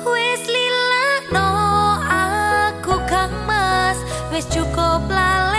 Wis lilakno aku kang mas Wis cukup lala